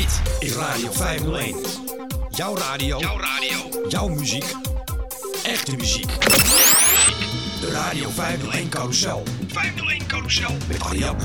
Dit is Radio 501. Jouw radio. Jouw radio. Jouw muziek. Echte muziek. De Radio 501 Carousel. 501 Carousel. Met Arjan.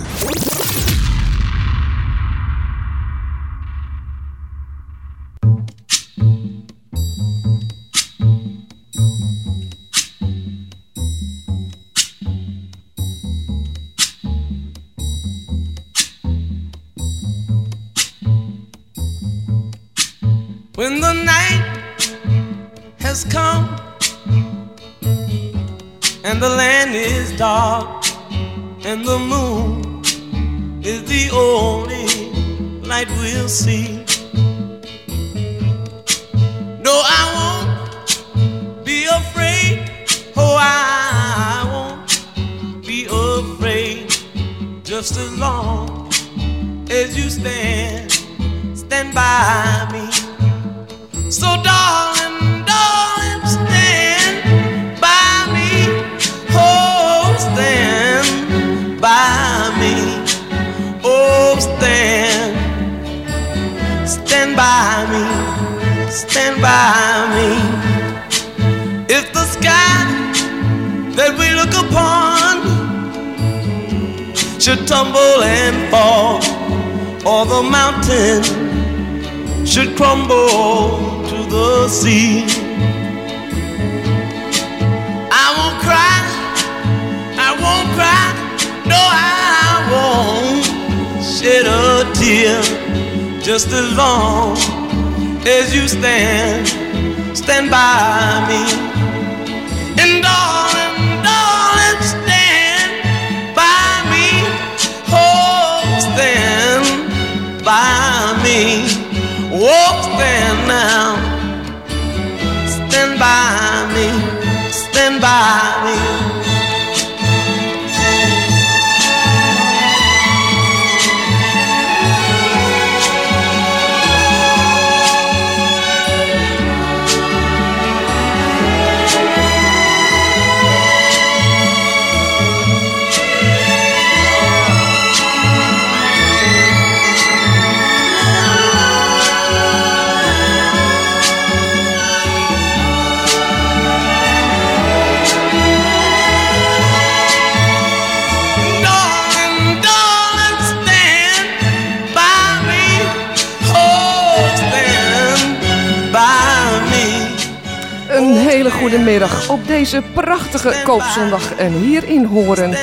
Op zondag en hier in Horen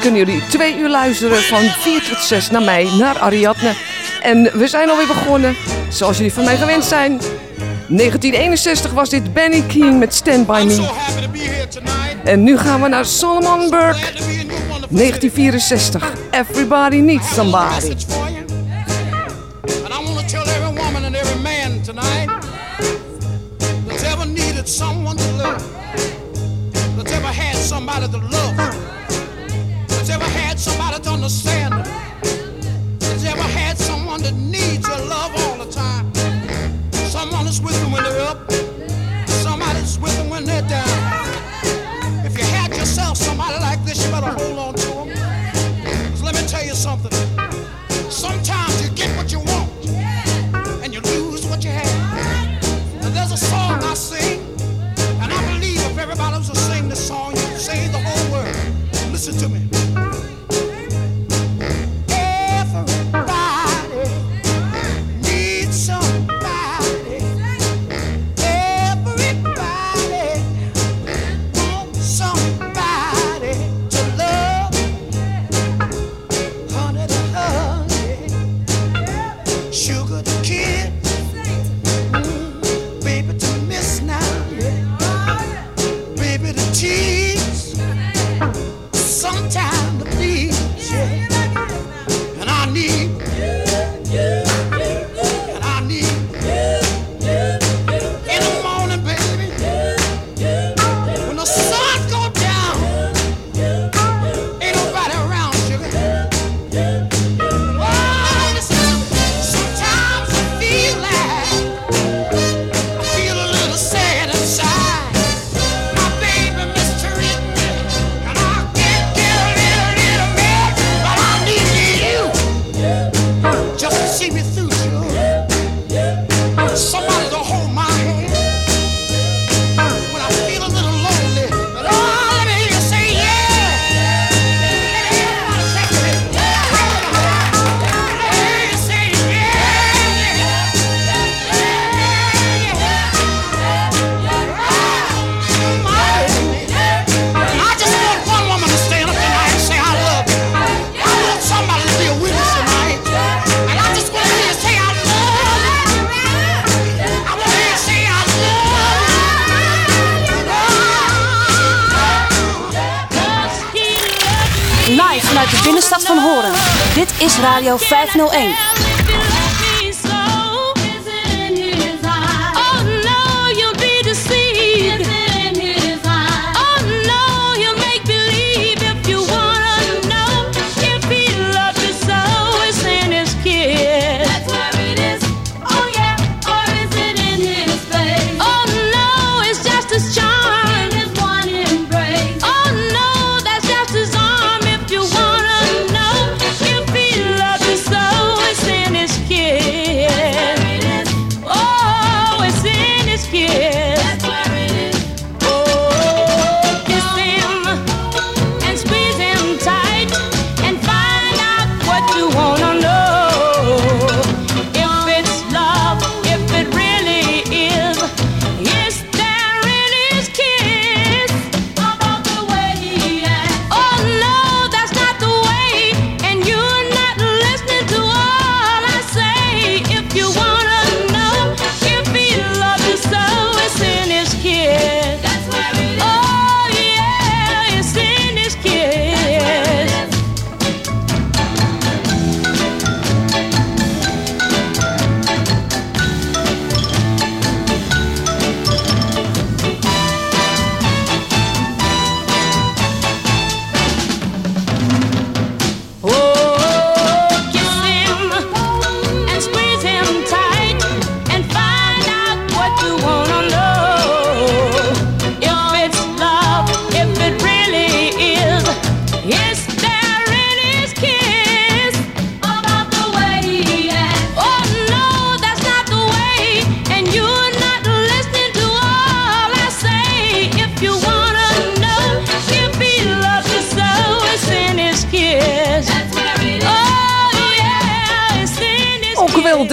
kunnen jullie twee uur luisteren van 4 tot 6 naar mij, naar Ariadne. En we zijn alweer begonnen, zoals jullie van mij gewend zijn. 1961 was dit Benny King met Stand By Me. En nu gaan we naar Solomon Burke. 1964, Everybody Needs Somebody.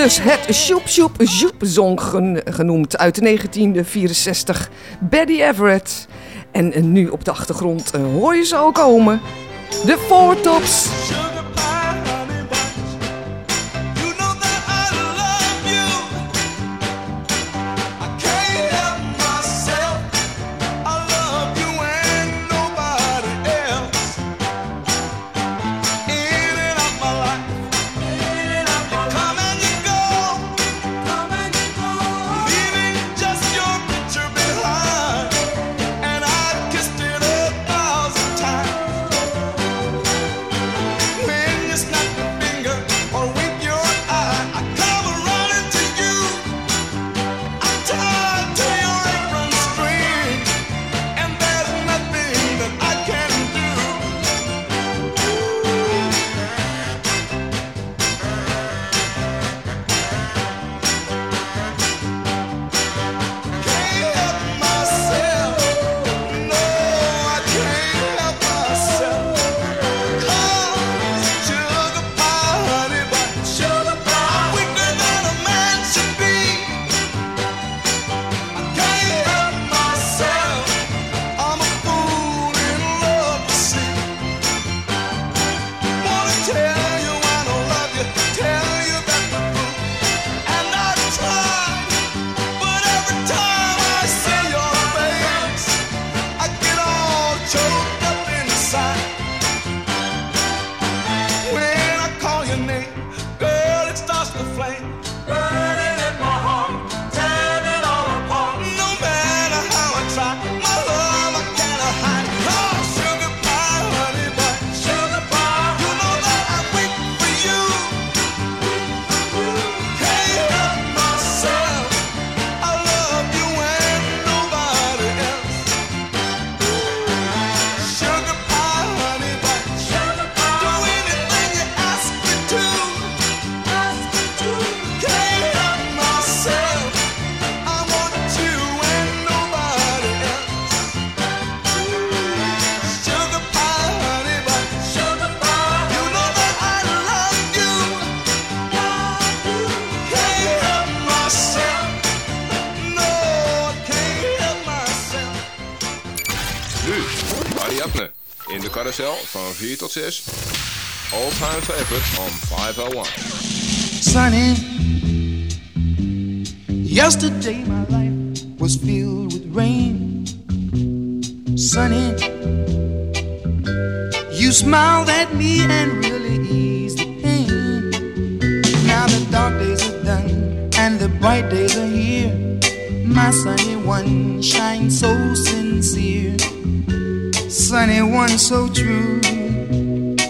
Dus het Sjoep Sjoep Sjoep Song genoemd uit 1964. Betty Everett. En nu op de achtergrond uh, hoor je ze ook komen. De Four Tops. Van 4 tot 6. All time favorites on 501. Sunny. Yesterday my life was filled with rain. Sunny. You smiled at me and really eased the pain. Now the dark days are done and the bright days are here. My sunny one shines so sincere. Sunny one so true.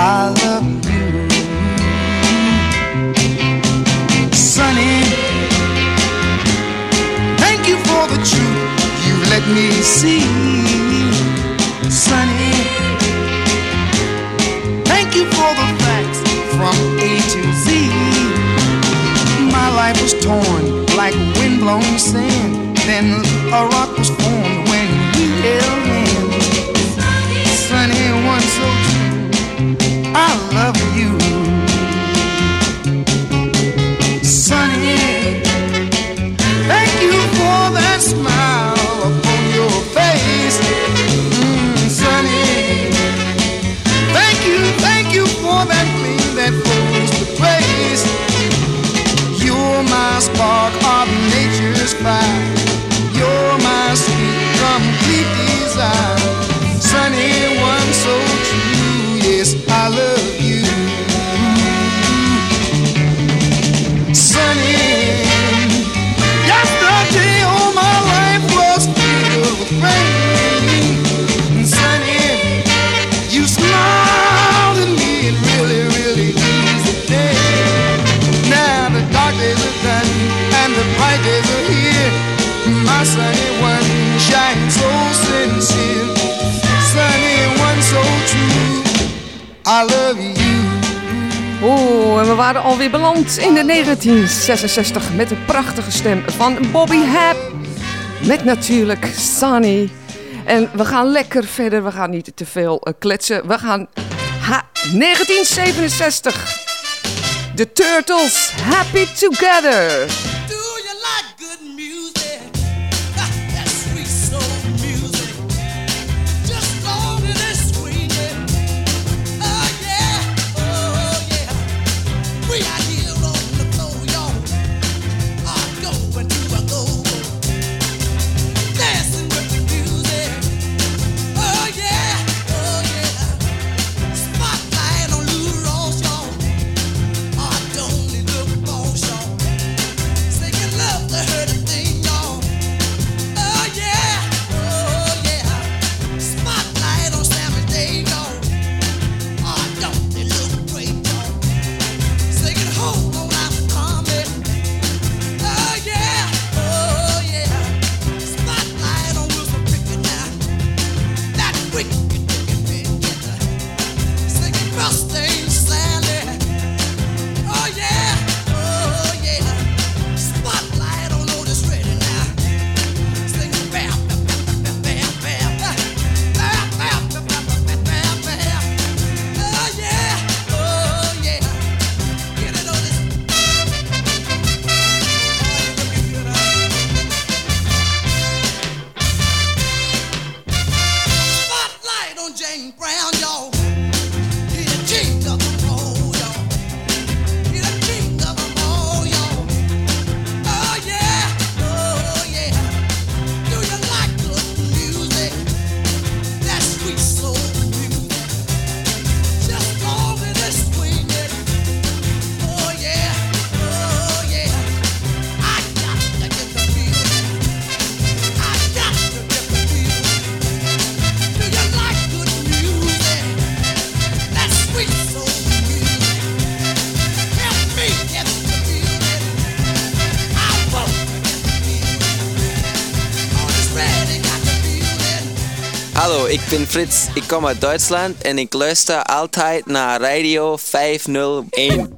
I love you. Sunny, thank you for the truth you let me see. Sunny, thank you for the facts from A to Z. My life was torn like windblown sand. Then a rock was formed when we held is. Waren alweer beland in de 1966 met de prachtige stem van Bobby Hap. Met natuurlijk Sunny. En we gaan lekker verder, we gaan niet te veel eh, kletsen. We gaan ha 1967. The Turtles, Happy Together. Frits. Ik kom uit Duitsland en ik luister altijd naar Radio 501.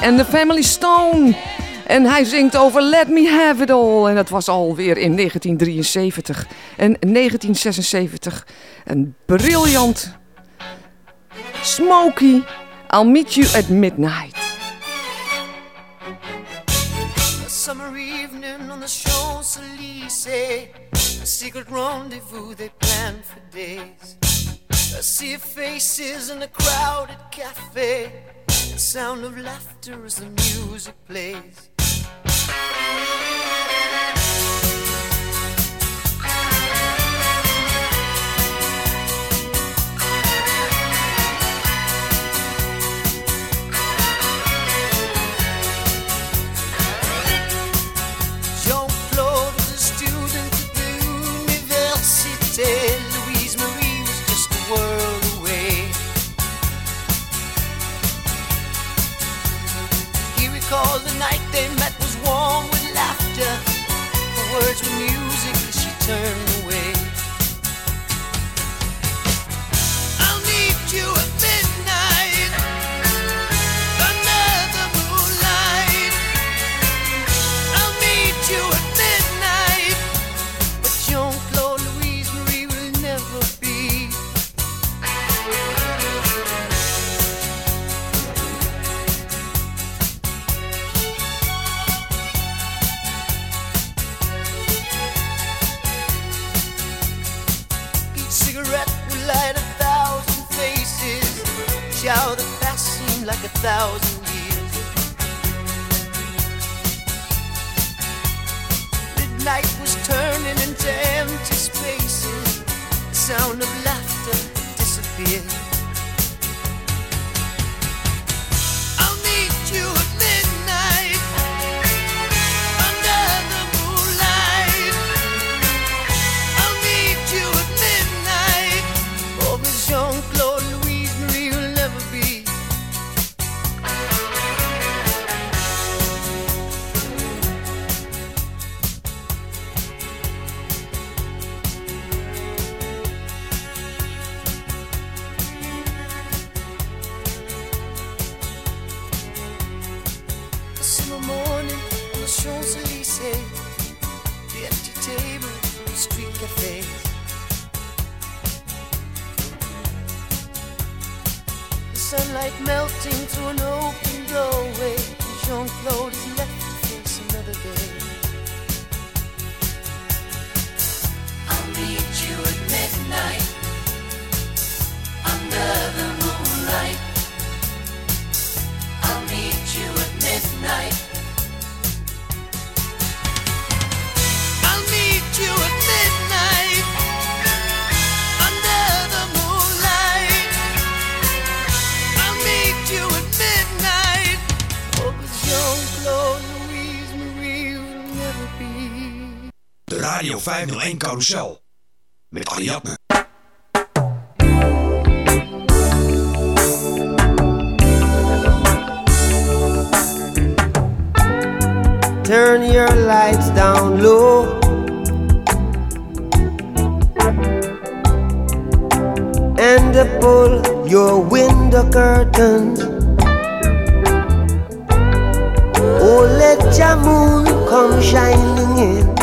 En the Family Stone. En hij zingt over Let Me Have It All. En dat was alweer in 1973. En 1976. Een briljant. Smokey. I'll meet you at midnight. A summer evening on the Champs-Élysées A secret rendezvous they planned for days sea of faces in a crowded cafe The sound of laughter as the music plays night they met was warm with laughter. Her words were music as she turned a thousand years. Midnight was turning into empty spaces. The sound of laughter disappeared. 501 Carousel. Met Ariadne. Turn your lights down low. And pull your window curtains. Oh, let your moon come shining in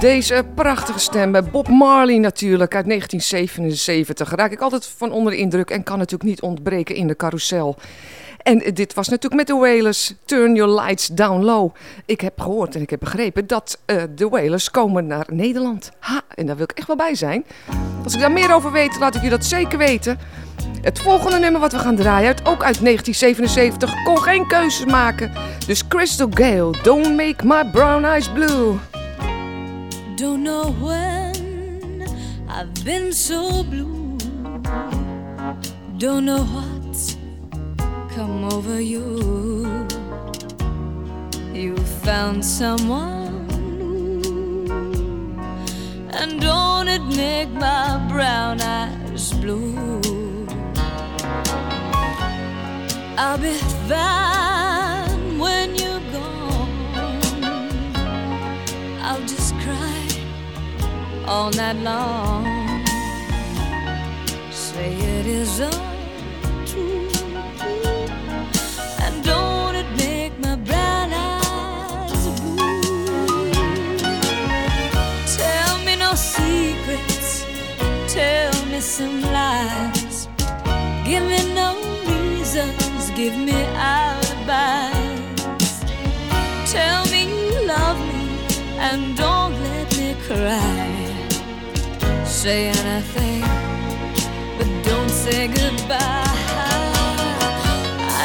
deze prachtige stem bij Bob Marley natuurlijk uit 1977. Raak ik altijd van onder de indruk en kan natuurlijk niet ontbreken in de carousel. En dit was natuurlijk met de Wailers, Turn Your Lights Down Low. Ik heb gehoord en ik heb begrepen dat eh, de Wailers komen naar Nederland. Ha, en daar wil ik echt wel bij zijn. Als ik daar meer over weet, laat ik je dat zeker weten. Het volgende nummer wat we gaan draaien, uit, ook uit 1977, kon geen keuzes maken. Dus Crystal Gale, Don't Make My Brown Eyes Blue. Don't know when I've been so blue. Don't know what's come over you. You found someone new. And don't it make my brown eyes blue? I'll be fine all night long. Say it is untrue. And don't it make my brown eyes blue? Tell me no secrets, tell me some lies. Give me no reasons, give me alibis. Tell me you love me and don't let me cry. Say anything, but don't say goodbye.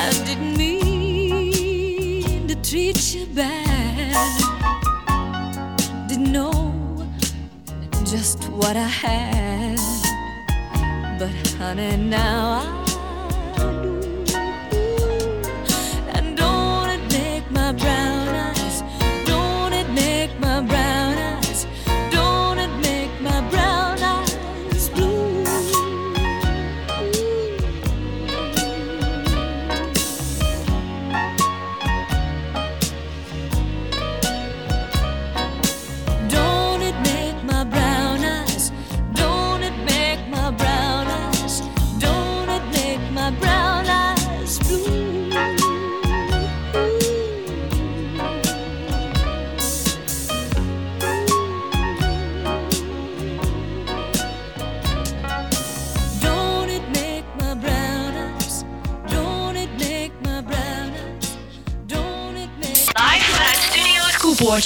I didn't mean to treat you bad. Didn't know just what I had. But honey, now I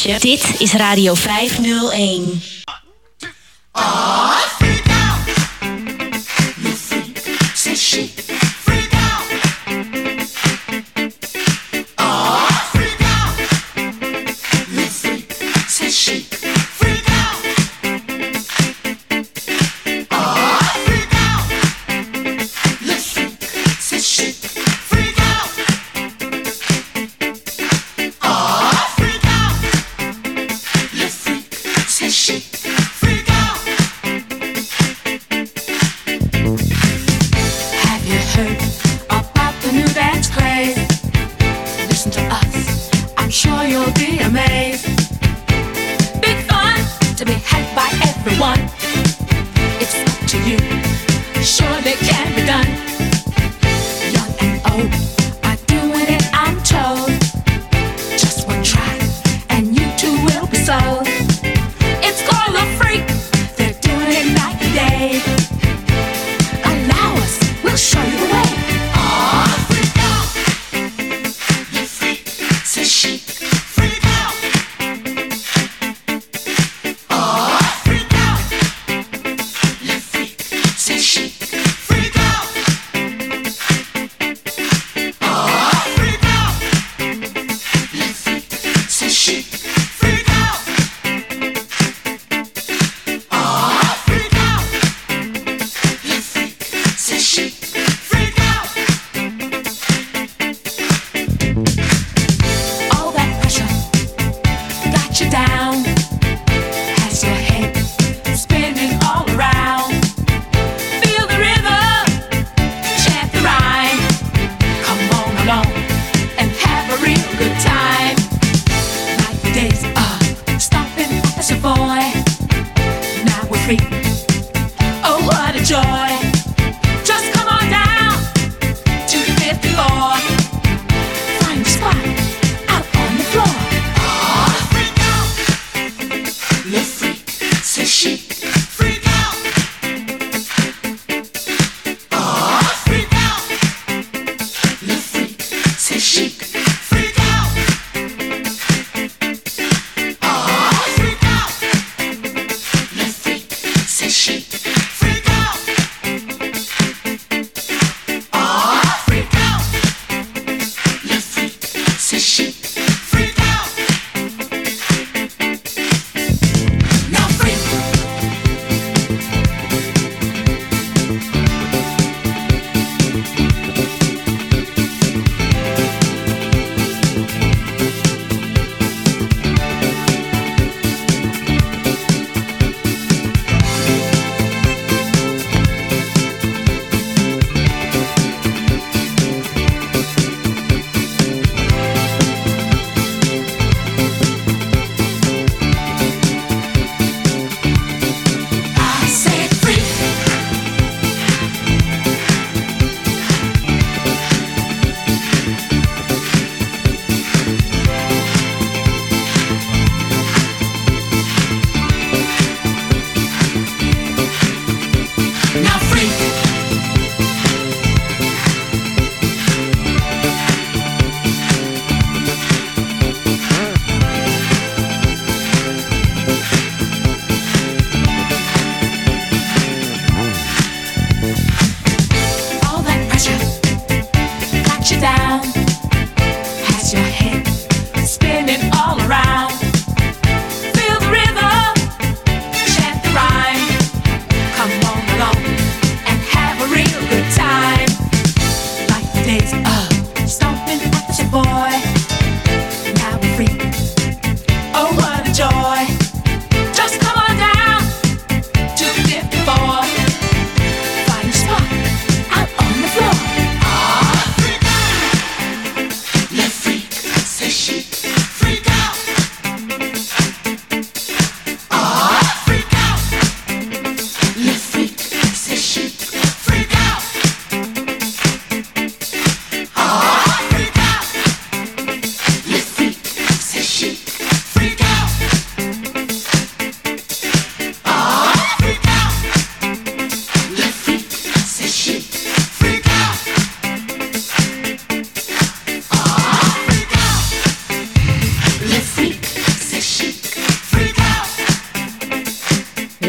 Dit is Radio 501.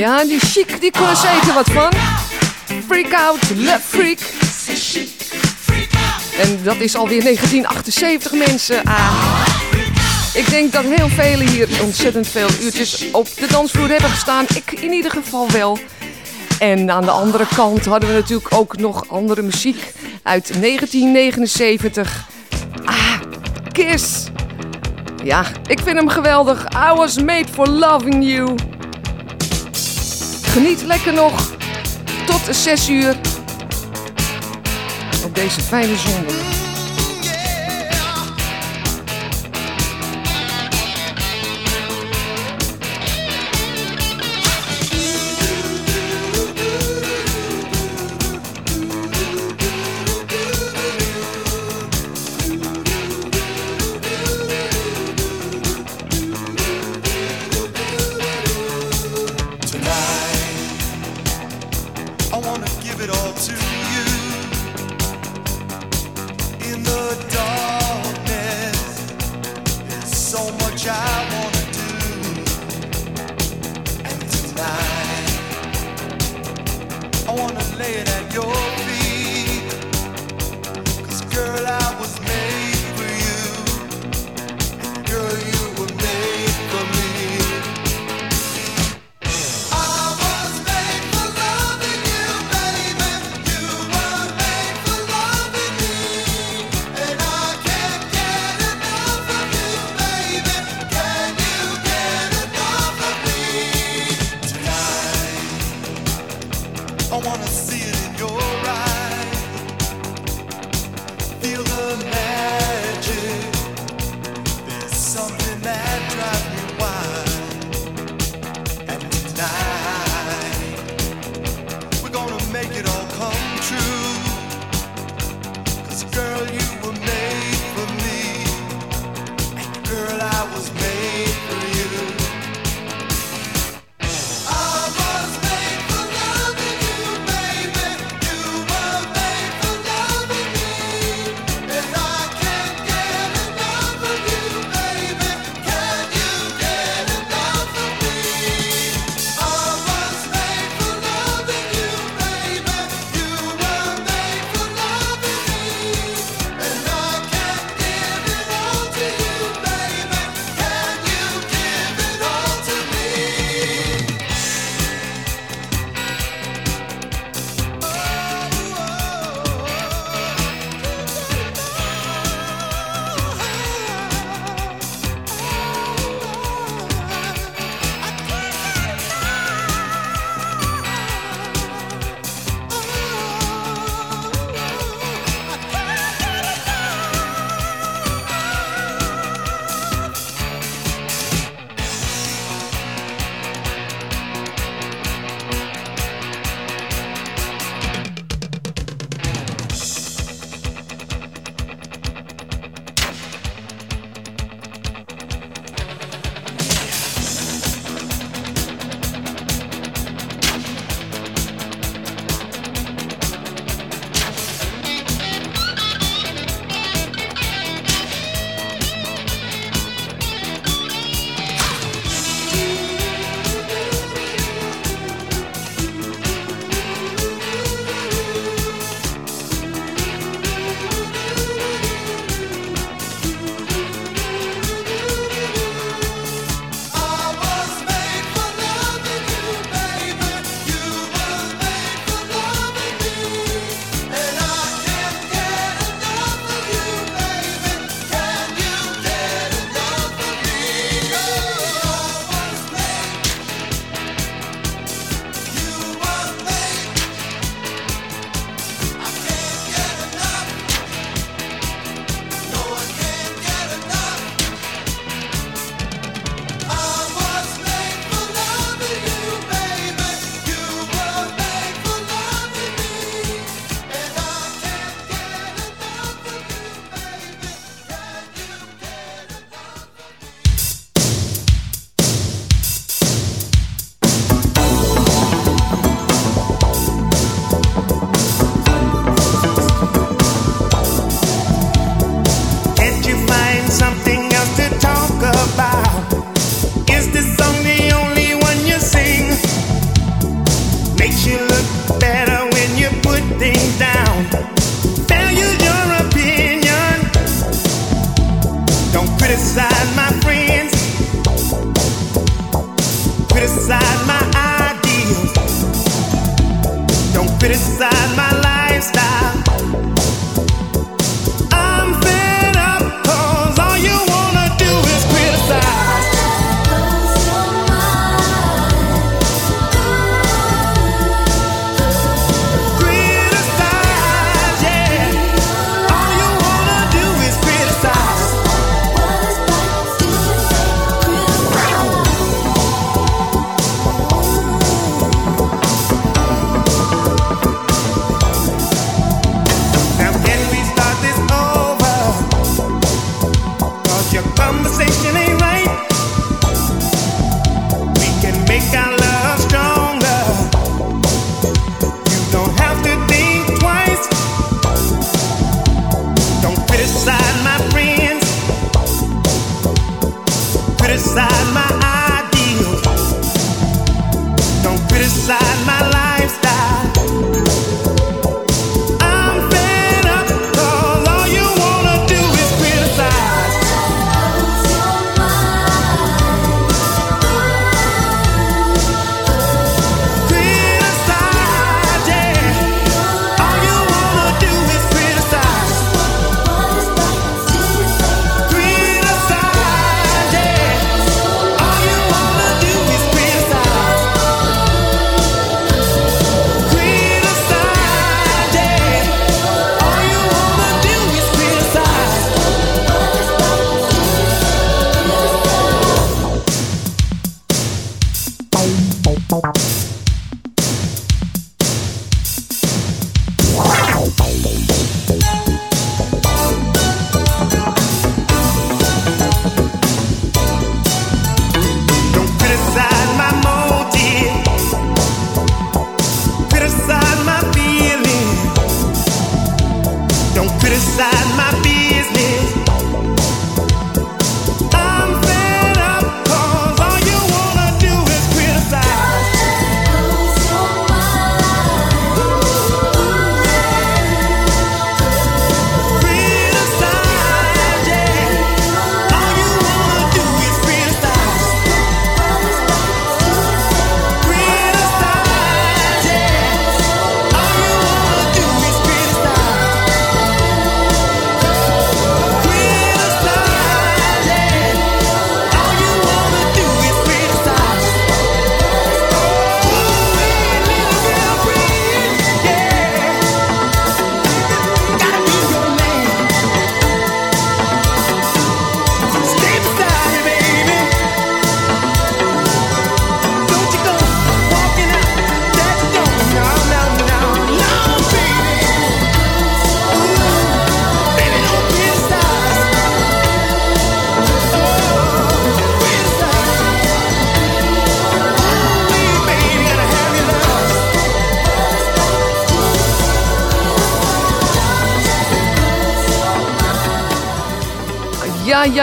Ja, die chic, die kon ze eten wat van. Freak out, love freak. En dat is alweer 1978 mensen. Ah. Ik denk dat heel velen hier ontzettend veel uurtjes op de dansvloer hebben gestaan. Ik in ieder geval wel. En aan de andere kant hadden we natuurlijk ook nog andere muziek uit 1979. Ah, Kiss. Ja, ik vind hem geweldig. I was made for loving you. Geniet lekker nog tot 6 uur op deze fijne zondag.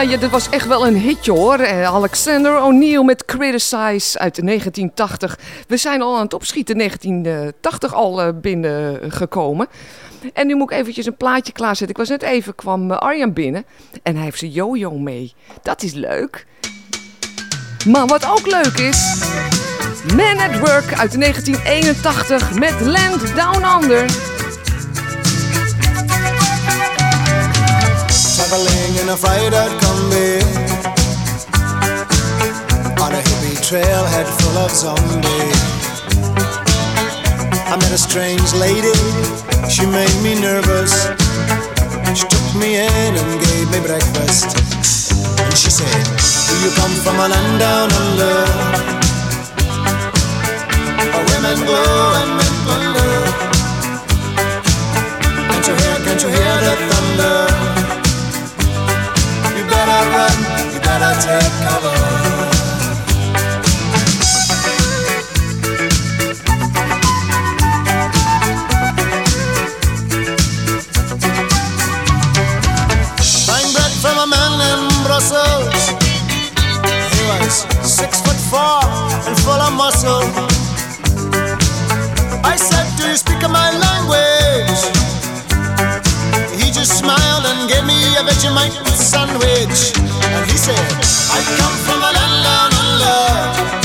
Ja, dit was echt wel een hitje hoor. Eh, Alexander O'Neill met Criticize uit 1980. We zijn al aan het opschieten, 1980 al eh, binnengekomen. En nu moet ik eventjes een plaatje klaarzetten. Ik was net even, kwam eh, Arjan binnen en hij heeft zijn jojo mee. Dat is leuk. Maar wat ook leuk is... Man at Work uit 1981 met Land Down Under. Combi On a hippie trailhead full of zombies. I met a strange lady, she made me nervous. She took me in and gave me breakfast. And she said, do you come from a land down under? Where women go and men plunder Can't you hear, can't you hear the thunder run, you better take cover. Buying bread from a man in Brussels. He was six foot four and full of muscle. I said, Do you speak of my language? Me a sandwich. And he said, I come from a land down under.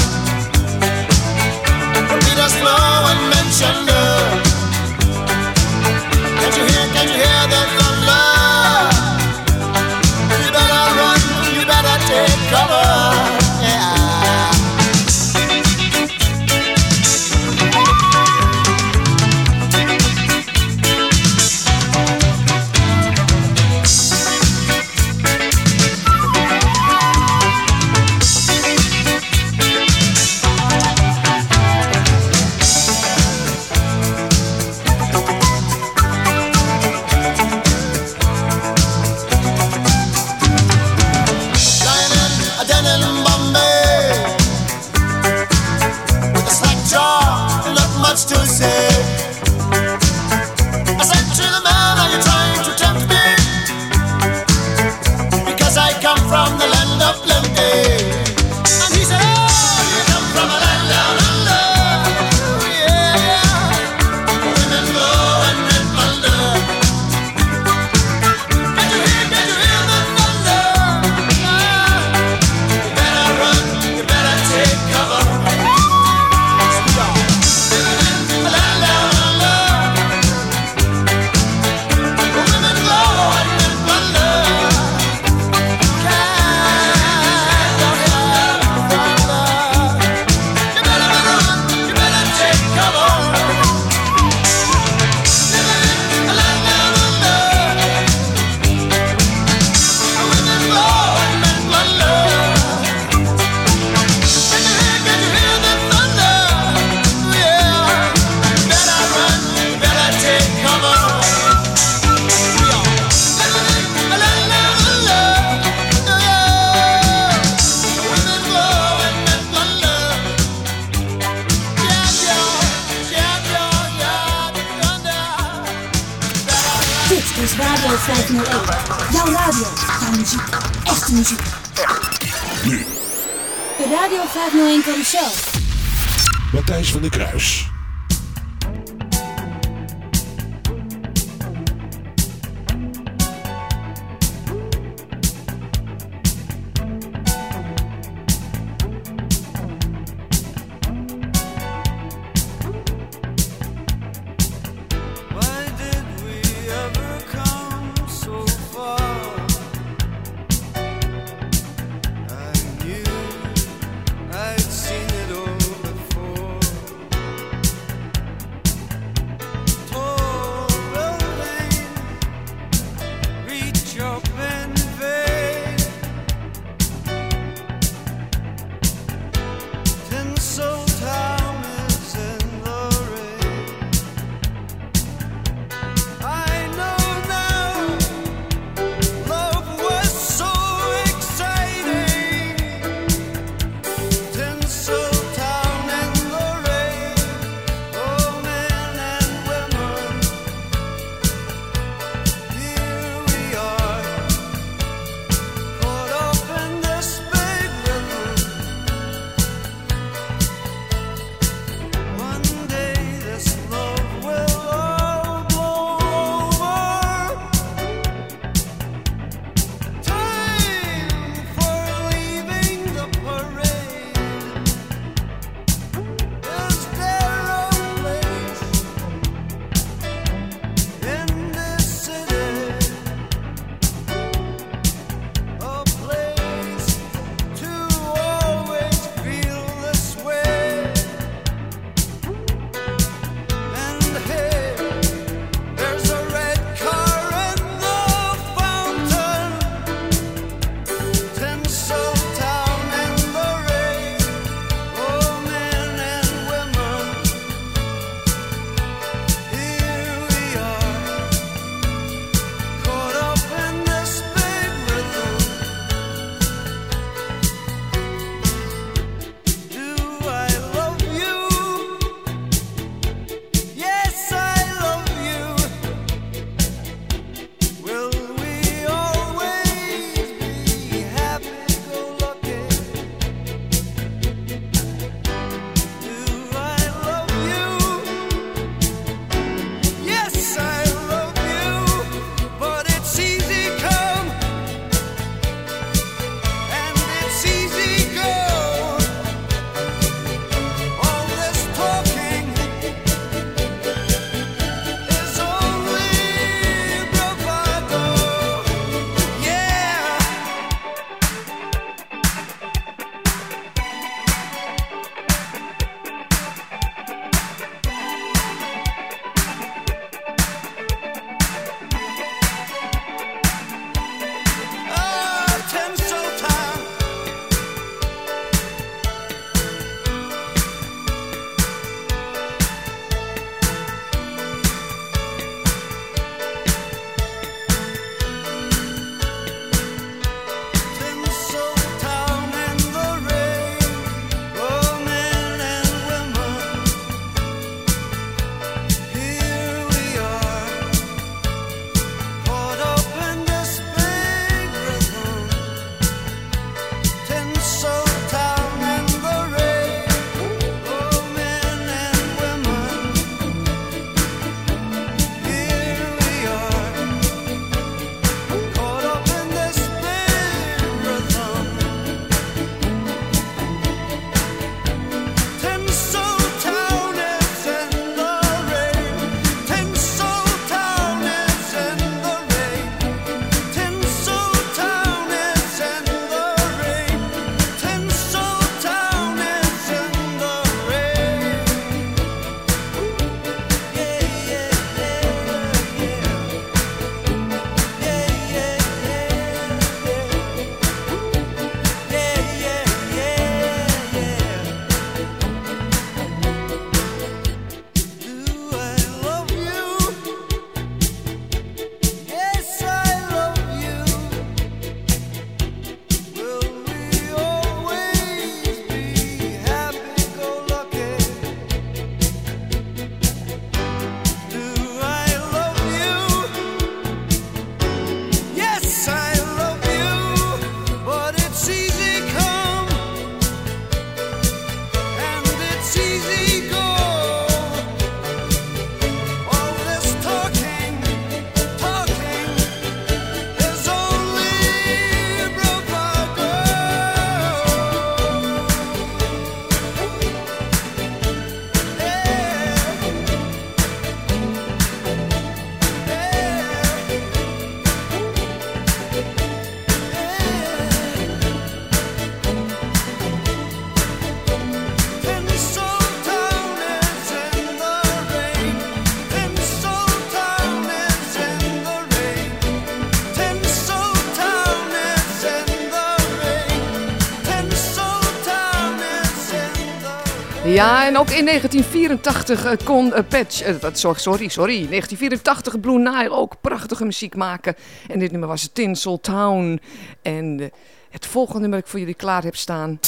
Ja, en ook in 1984 eh, kon uh, Patch, eh, sorry, sorry, sorry, 1984 Blue Nile ook prachtige muziek maken. En dit nummer was Tinsel Town. En eh, het volgende nummer dat ik voor jullie klaar heb staan.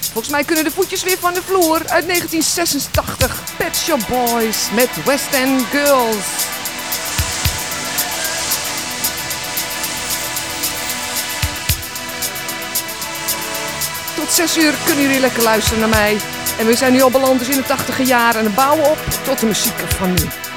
Volgens mij kunnen de voetjes weer van de vloer uit 1986. Pet Shop Boys met West End Girls. Tot 6 uur kunnen jullie lekker luisteren naar mij. En we zijn nu al beland dus in de 80 jaren en we bouwen op tot de muziek van nu.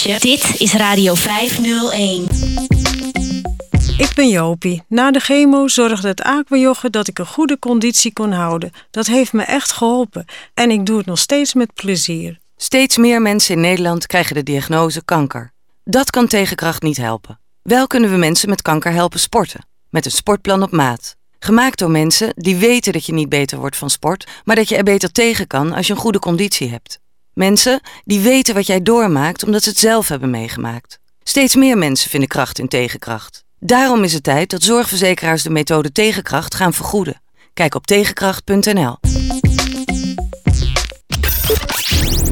Dit is Radio 501. Ik ben Jopie. Na de chemo zorgde het aquajoggen dat ik een goede conditie kon houden. Dat heeft me echt geholpen en ik doe het nog steeds met plezier. Steeds meer mensen in Nederland krijgen de diagnose kanker. Dat kan tegenkracht niet helpen. Wel kunnen we mensen met kanker helpen sporten. Met een sportplan op maat. Gemaakt door mensen die weten dat je niet beter wordt van sport, maar dat je er beter tegen kan als je een goede conditie hebt. Mensen die weten wat jij doormaakt omdat ze het zelf hebben meegemaakt. Steeds meer mensen vinden kracht in tegenkracht. Daarom is het tijd dat zorgverzekeraars de methode tegenkracht gaan vergoeden. Kijk op tegenkracht.nl.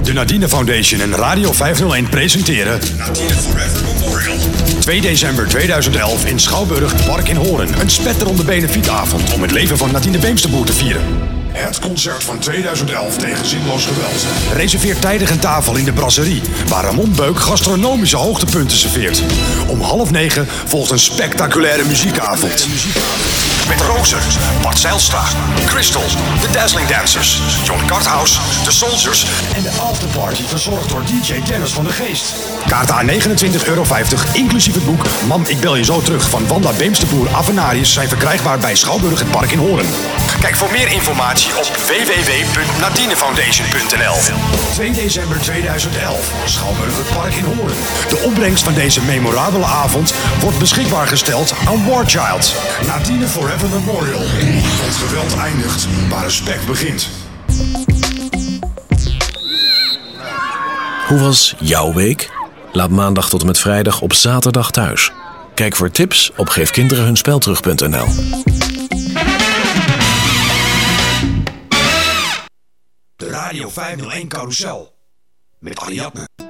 De Nadine Foundation en Radio 501 presenteren... Nadine Forever Memorial. 2 december 2011 in Schouwburg Park in Horen. Een spetterende benefietavond om het leven van Nadine Beemsterboer te vieren. Het concert van 2011 tegen zinloos geweld. Reserveer tijdig een tafel in de brasserie, waar Ramon Beuk gastronomische hoogtepunten serveert. Om half negen volgt een spectaculaire muziekavond. Met Rozer, Bart Zijlstra, Crystal, The Dazzling Dancers, John Carthouse, The Soldiers en de afterparty verzorgd door DJ Dennis van de Geest. Kaarten aan 29,50 euro, inclusief het boek Mam, ik bel je zo terug van Wanda Beemsterboer Avenarius zijn verkrijgbaar bij Schouwburg het Park in Horen. Kijk voor meer informatie op www.nadinefoundation.nl 2 december 2011, Schouwburg het Park in Horen. De opbrengst van deze memorabele avond wordt beschikbaar gesteld aan War Child. Nadine Forever Memorial. Het geweld eindigt waar respect begint. Hoe was jouw week? Laat maandag tot en met vrijdag op zaterdag thuis. Kijk voor tips op geefkinderenhunspelterug.nl. De Radio 501 Carousel. Met Ariadne.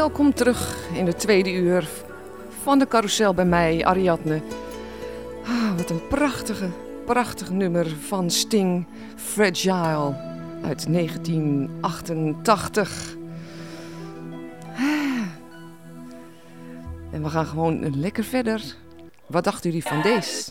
Welkom terug in het tweede uur van de carousel bij mij, Ariadne. Ah, wat een prachtige, prachtig nummer van Sting, Fragile, uit 1988. Ah. En we gaan gewoon lekker verder. Wat dachten jullie van deze?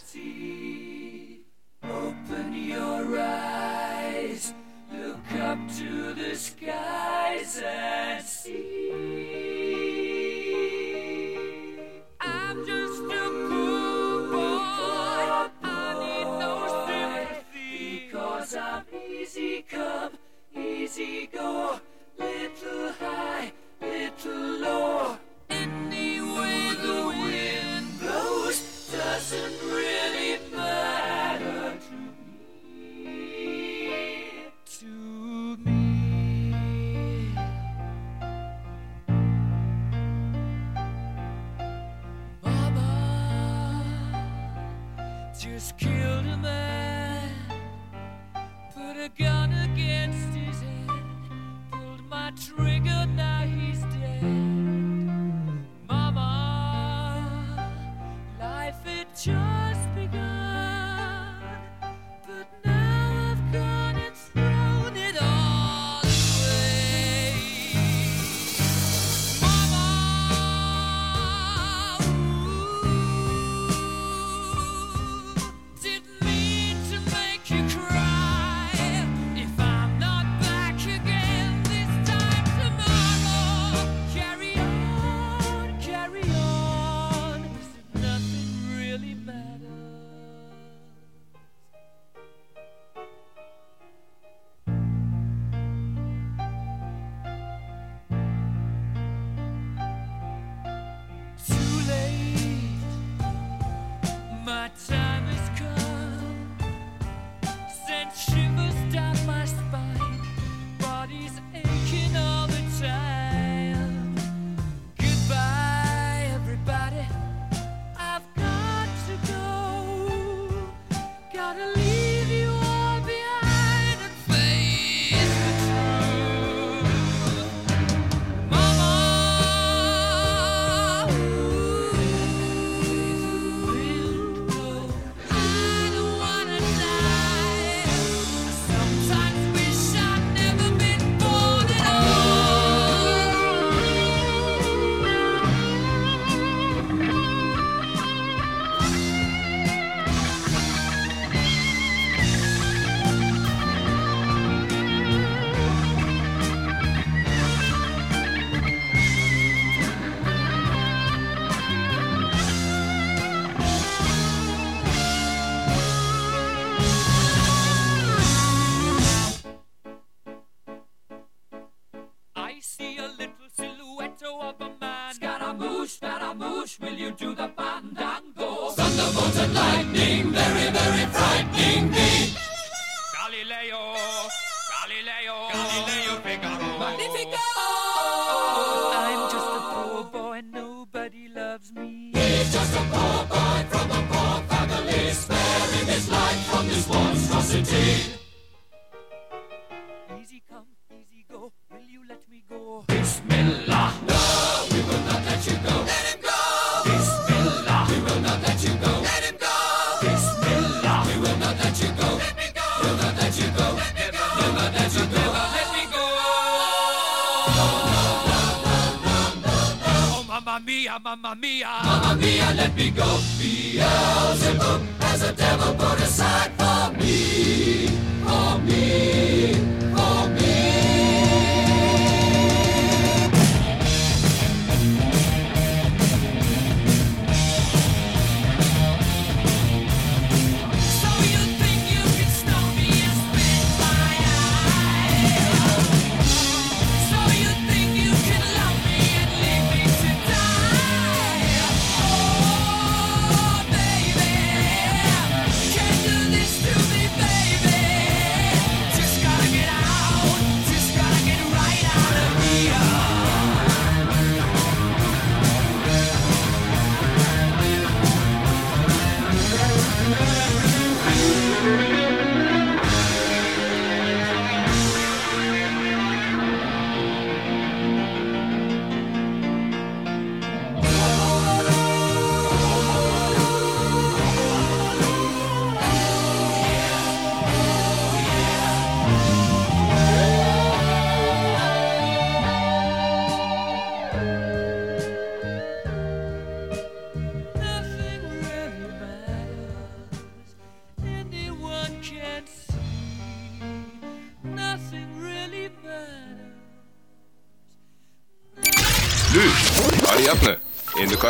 Mamma mia, let me go.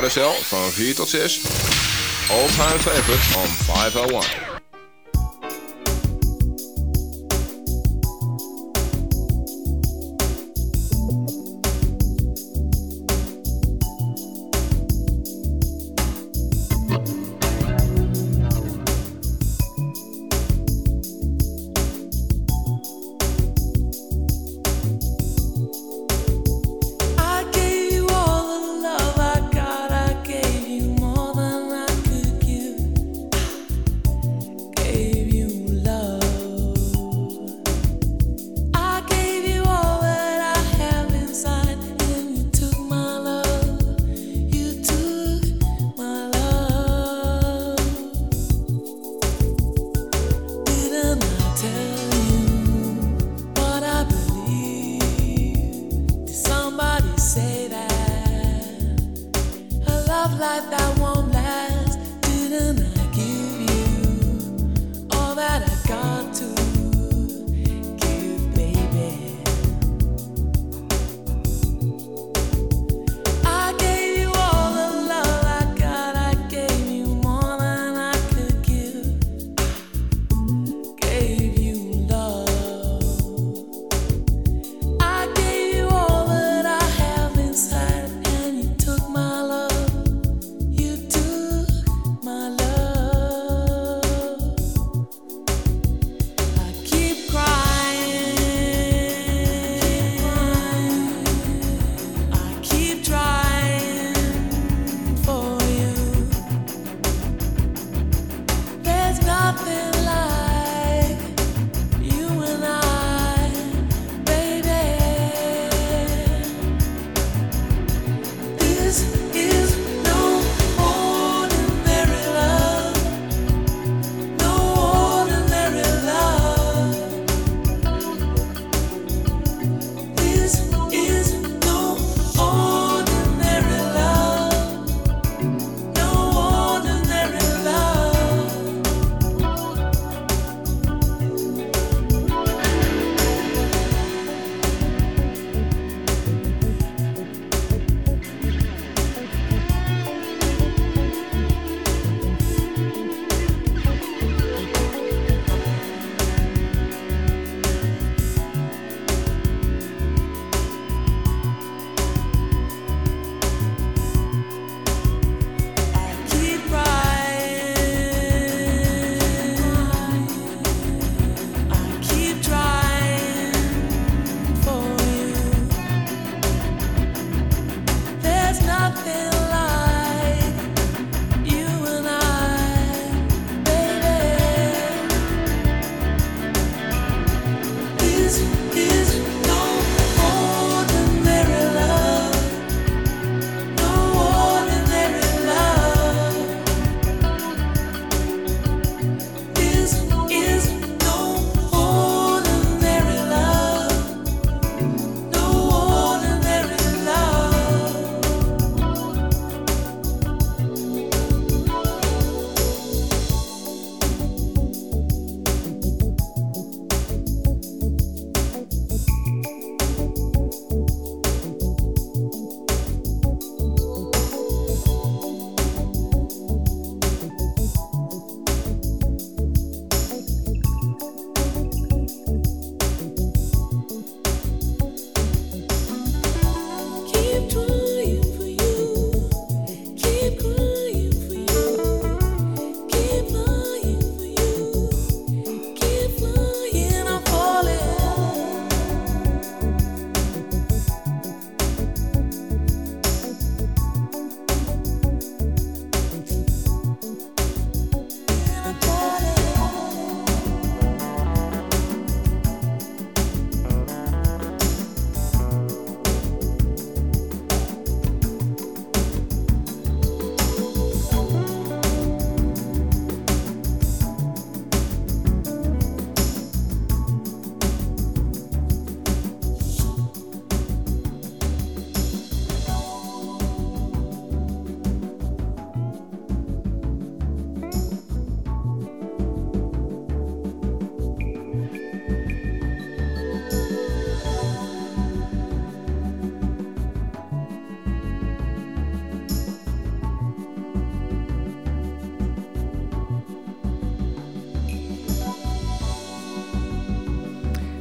Carousel van 4 tot 6. All time favorite on 501.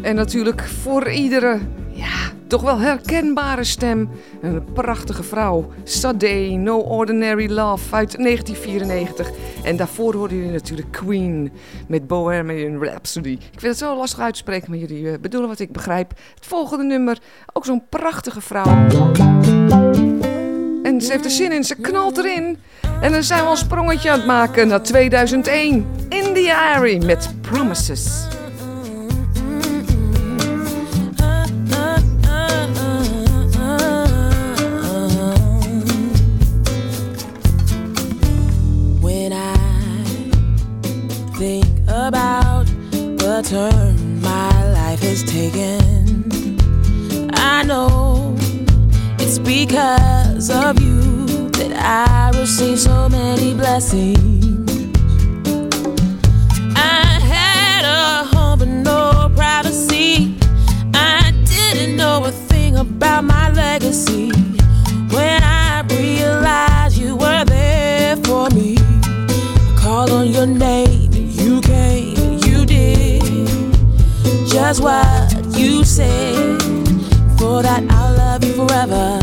En natuurlijk voor iedere, ja, toch wel herkenbare stem. Een prachtige vrouw, Sade, No Ordinary Love uit 1994. En daarvoor hoorden jullie natuurlijk Queen met Bohemian Rhapsody. Ik vind het zo lastig uitspreken, maar jullie eh, bedoelen wat ik begrijp. Het volgende nummer, ook zo'n prachtige vrouw. En ze heeft er zin in, ze knalt erin. En dan zijn we een sprongetje aan het maken naar 2001. India Airy met Promises. the turn my life has taken. I know it's because of you that I receive so many blessings. forever.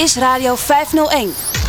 is Radio 501.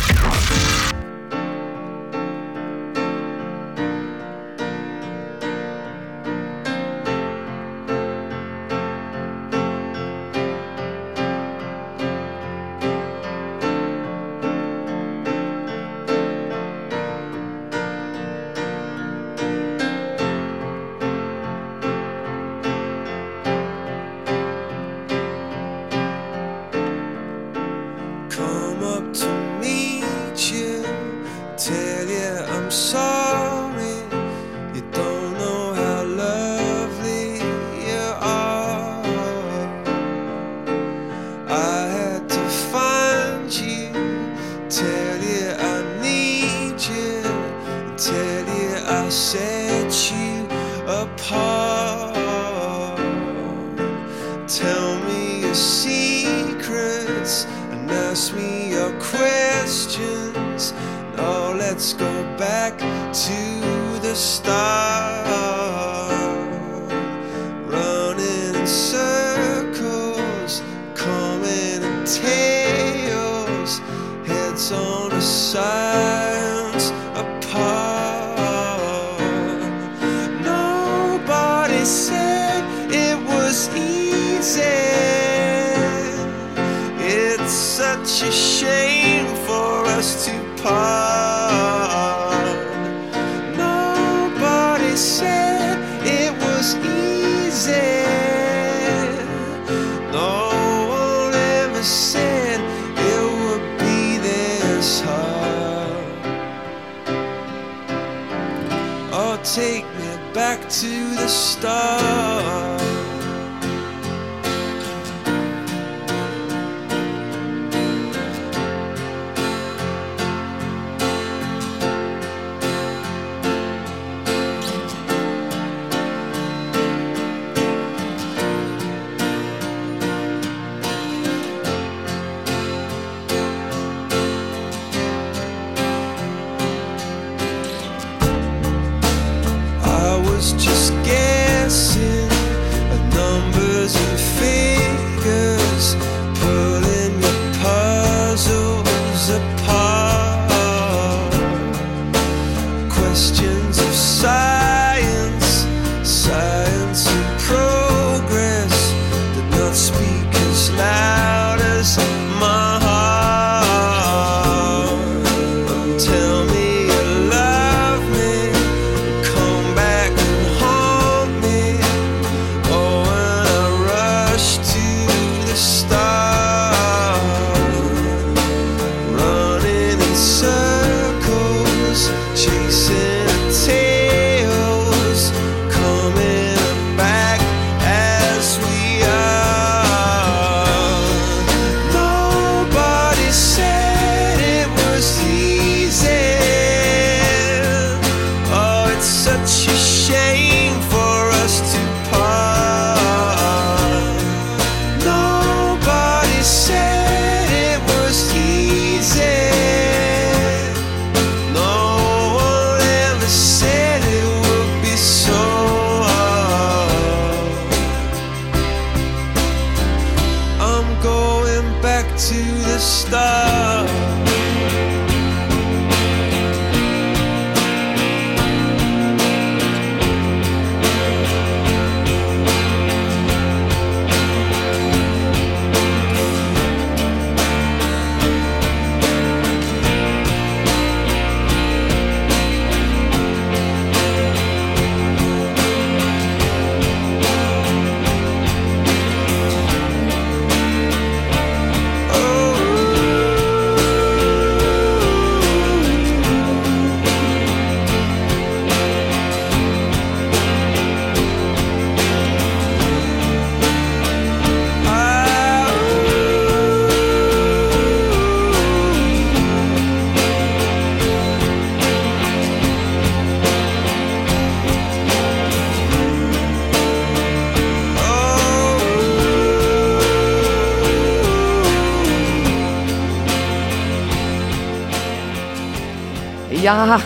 Ja,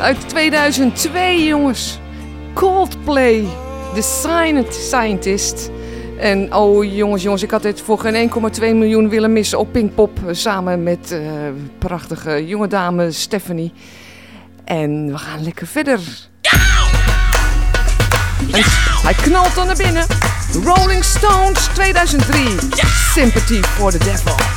uit 2002 jongens. Coldplay, The Scientist. En oh jongens, jongens, ik had dit voor geen 1,2 miljoen willen missen op Pinkpop. Eh, samen met eh, prachtige jonge dame Stephanie. En we gaan lekker verder. Hij knalt dan naar binnen. Rolling Stones 2003. Sympathy for the Devil.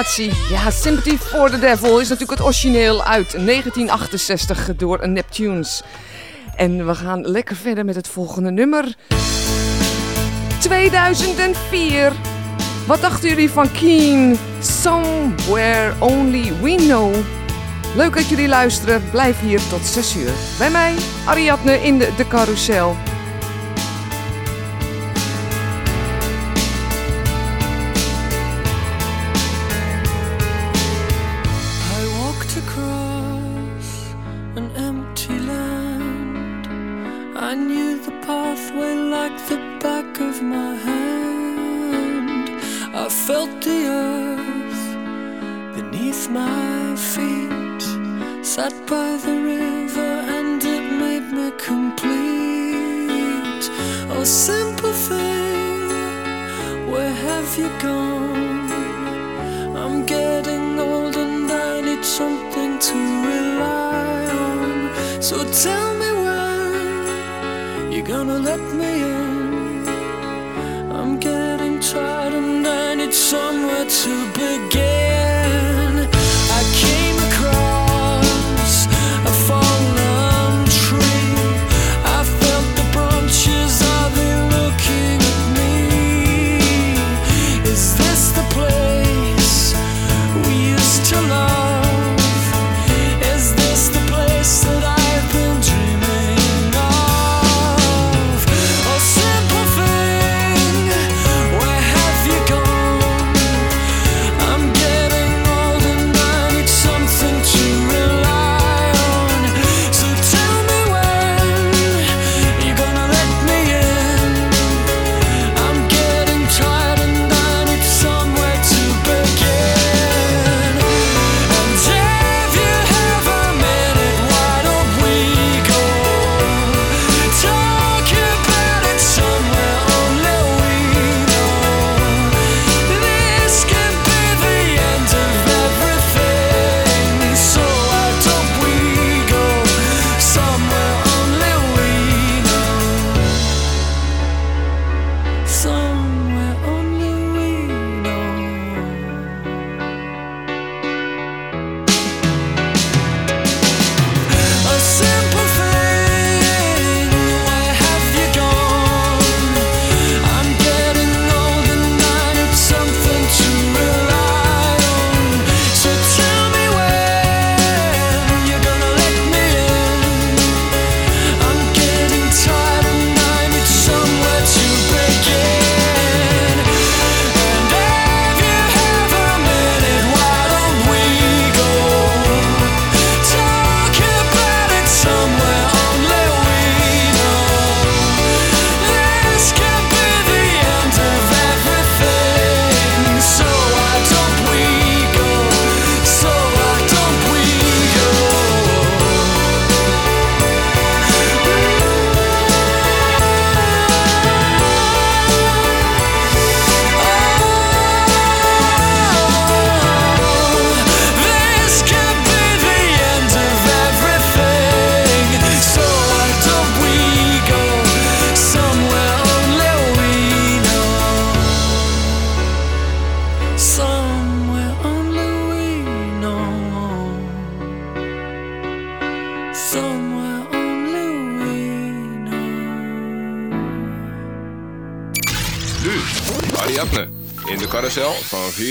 Ja, Sympathy for the Devil is natuurlijk het origineel uit 1968 door Neptunes. En we gaan lekker verder met het volgende nummer. 2004. Wat dachten jullie van Keen? Somewhere Only We Know. Leuk dat jullie luisteren. Blijf hier tot 6 uur. Bij mij, Ariadne in de, de carousel. Sat by the river and it made me complete. Oh, simple thing, where have you gone? I'm getting old and I need something to rely on. So tell me when you're gonna let me in. I'm getting tired and I need somewhere to begin.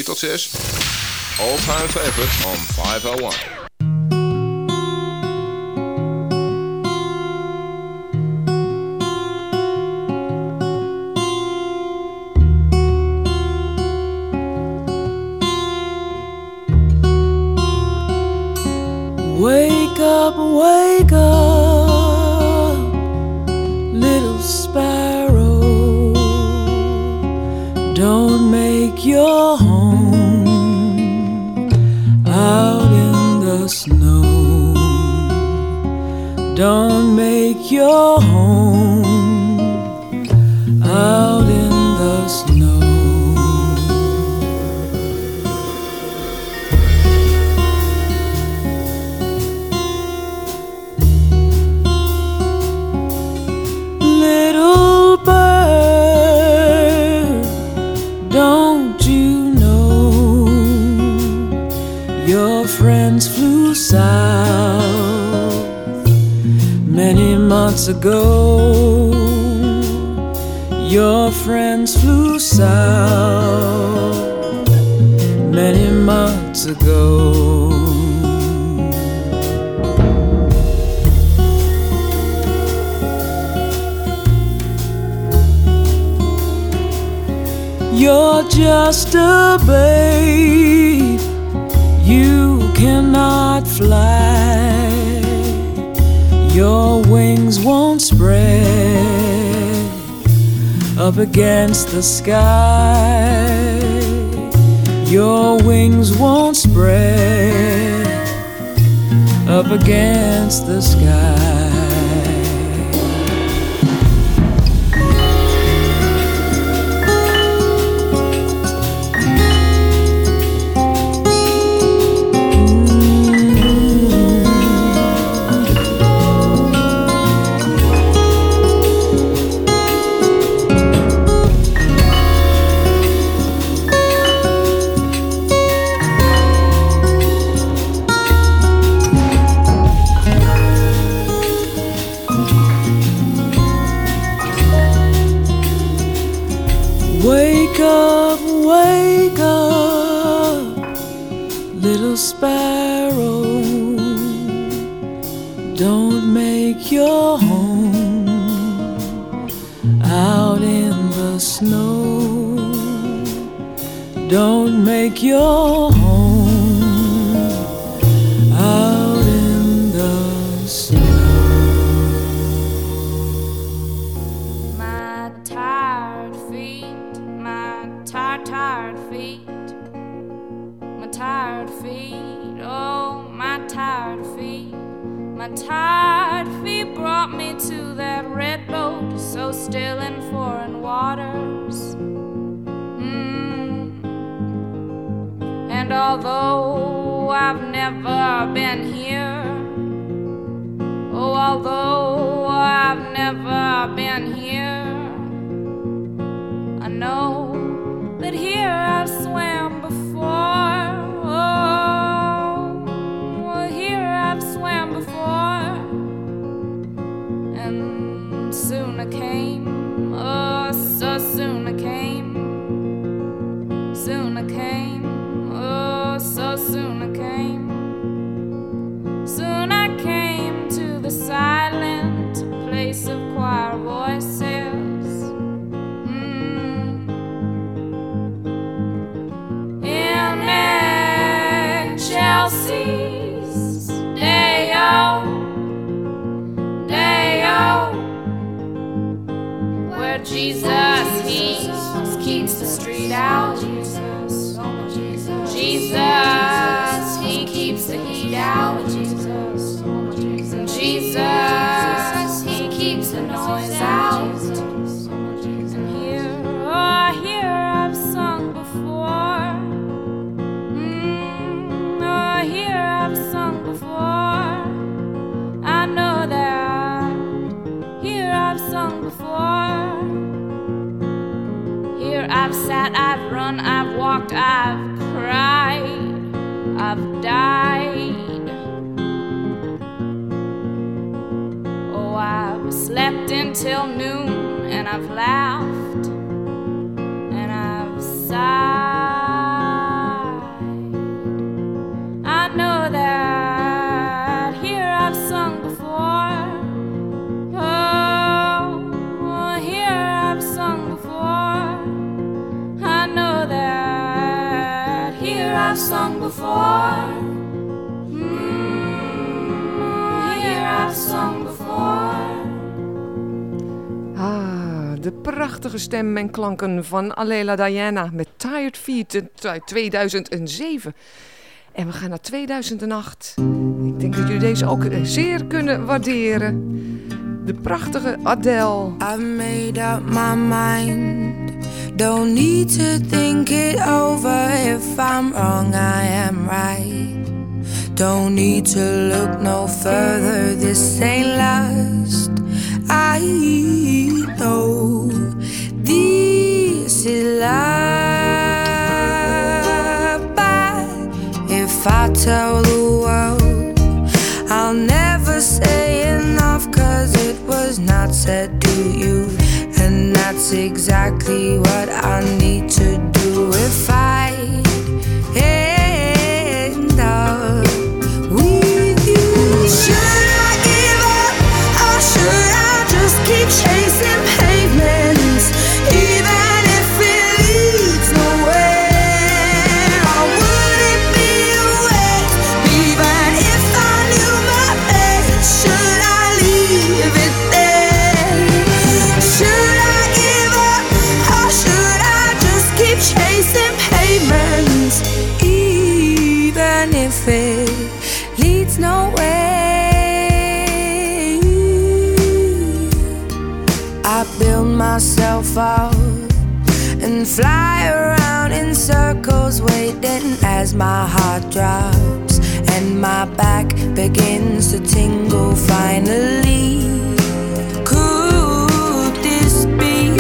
4 tot all-time favorite, on 501. the sky. Your wings won't spread up against the sky. tired feet brought me to that red boat, so still in foreign waters. Mm. And although I've never been here, oh, although I've never been here, I know that here I've I've cried, I've died. Oh, I've slept until noon and I've laughed. De prachtige stem en klanken van Alela Diana met Tired Feet uit 2007. En we gaan naar 2008. Ik denk dat jullie deze ook eh, zeer kunnen waarderen. De prachtige Adele. I've made up my mind. Don't need to think it over. If I'm wrong, I am right. Don't need to look no further. This ain't last. I know this is love. But if I tell the world, I'll never say enough. Cause it was not said to you. And that's exactly what I need to do if I end up with you. My heart drops and my back begins to tingle. Finally, could this be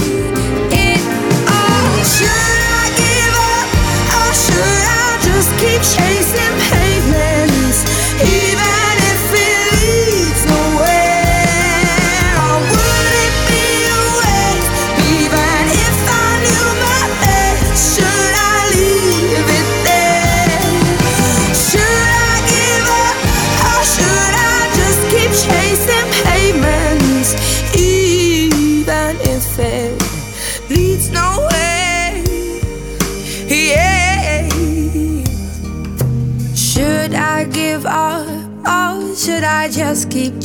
it? Oh, should I give up or should I just keep chasing?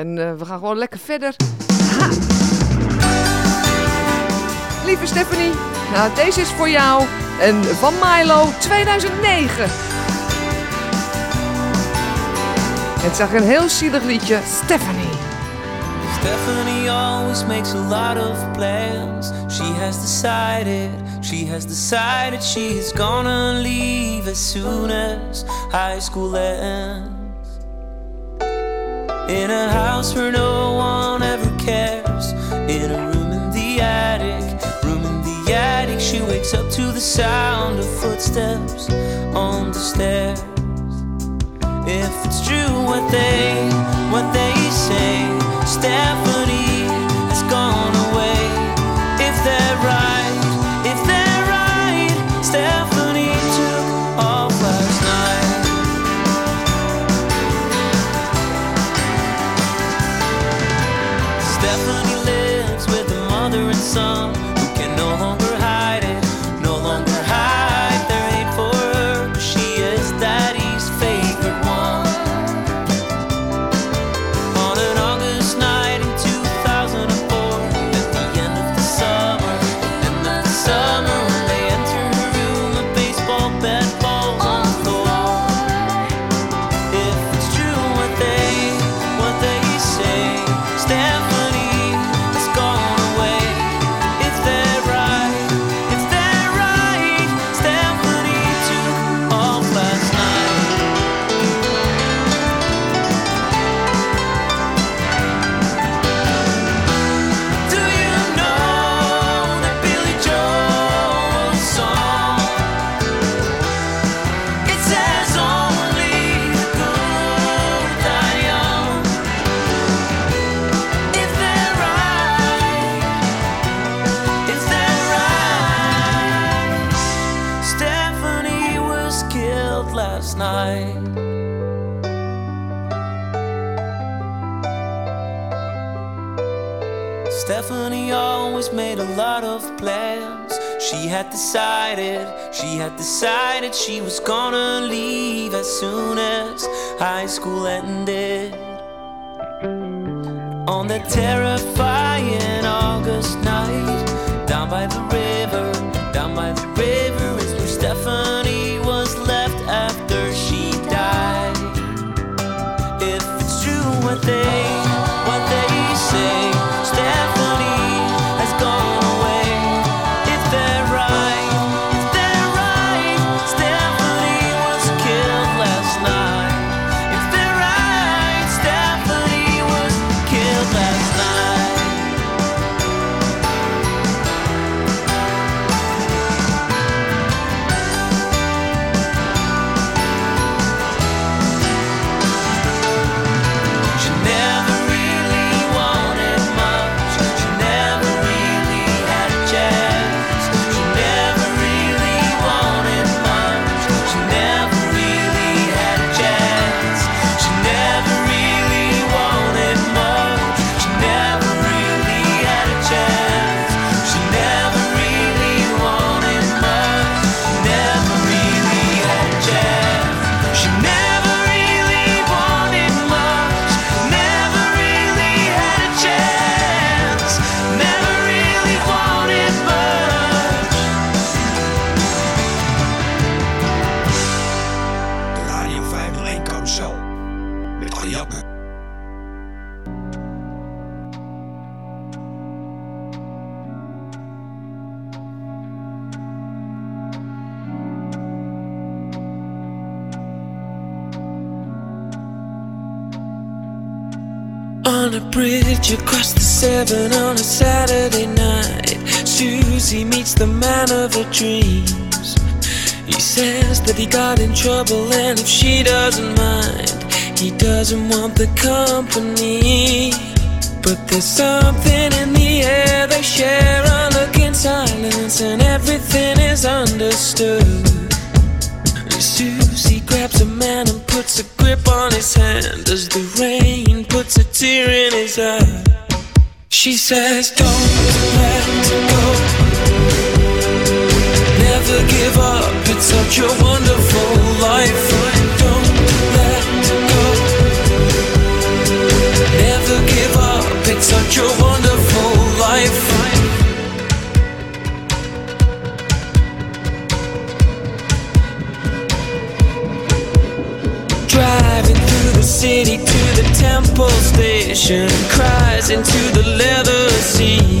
En eh, we gaan gewoon lekker verder. Lieve Stephanie, nou, deze is voor jou. En van Milo 2009. Het eigenlijk een heel zielig liedje. Stephanie. Stephanie always makes a lot of plans. She has decided, she has decided she's gonna leave as soon as high school ends. In a house where no one ever cares. In a room in the attic, room in the attic. She wakes up to the sound of footsteps on the stairs. If it's true what they, what they say, Stephanie decided, she had decided she was gonna leave as soon as high school ended. On the terrifying The man of her dreams. He says that he got in trouble, and if she doesn't mind, he doesn't want the company. But there's something in the air, they share a look in silence, and everything is understood. Susie grabs a man and puts a grip on his hand as the rain puts a tear in his eye. She says, Don't let go. Never give up, it's such a wonderful life. Don't let go. Never give up, it's such a wonderful life. Driving through the city to the temple station, cries into the leather seat.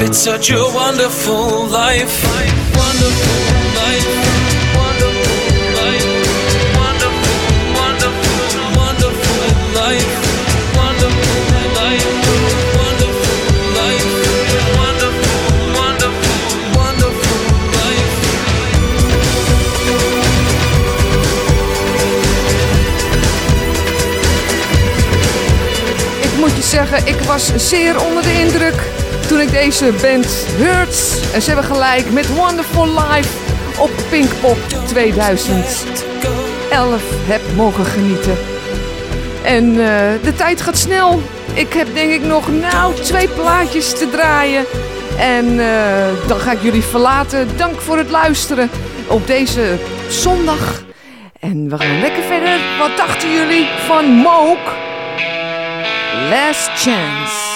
it's such a wonderful life. Wonderful life. Wonderful life. Wonderful, wonderful, life. Ik moet je zeggen, ik was zeer onder de indruk toen ik deze band Hurts. En ze hebben gelijk met Wonderful Life op Pinkpop 2011 heb mogen genieten. En eh, de tijd gaat snel. Ik heb denk ik nog nou twee plaatjes te draaien. En eh, dan ga ik jullie verlaten. Dank voor het luisteren op deze zondag. En we gaan lekker verder. Wat dachten jullie van Mook? Last Chance.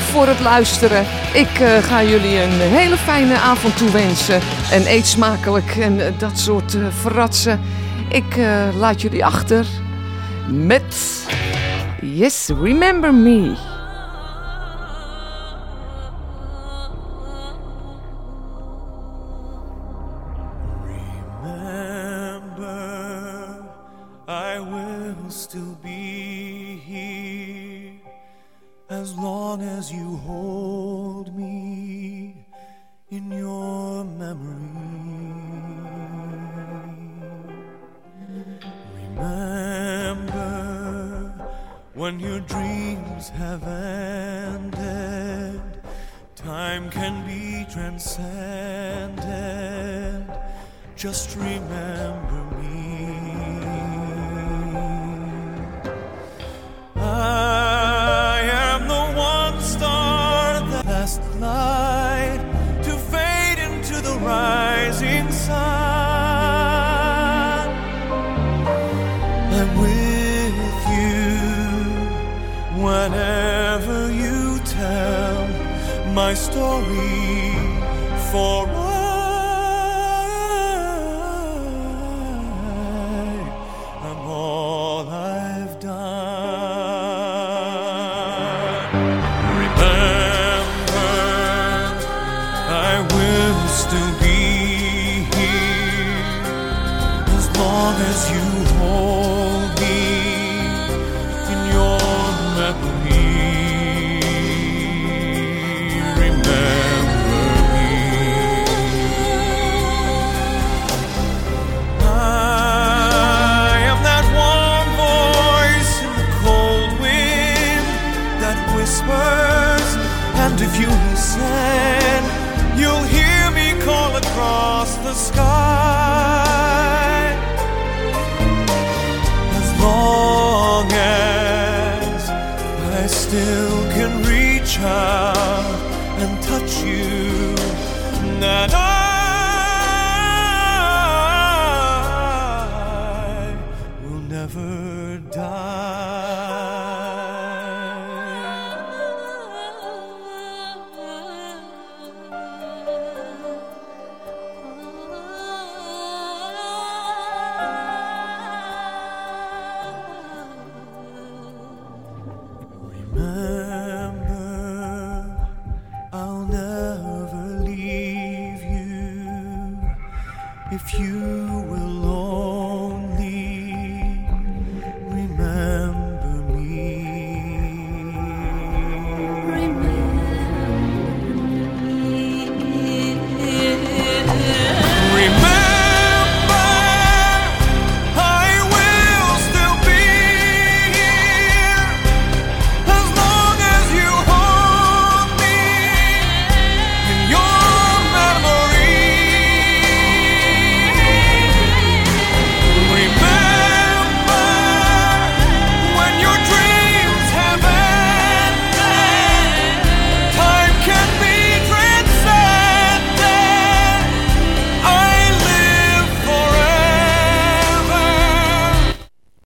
Voor het luisteren. Ik eh, ga jullie een hele fijne avond toewensen. En eet smakelijk en eh, dat soort eh, verratsen. Ik laat jullie achter met Yes, Remember Me.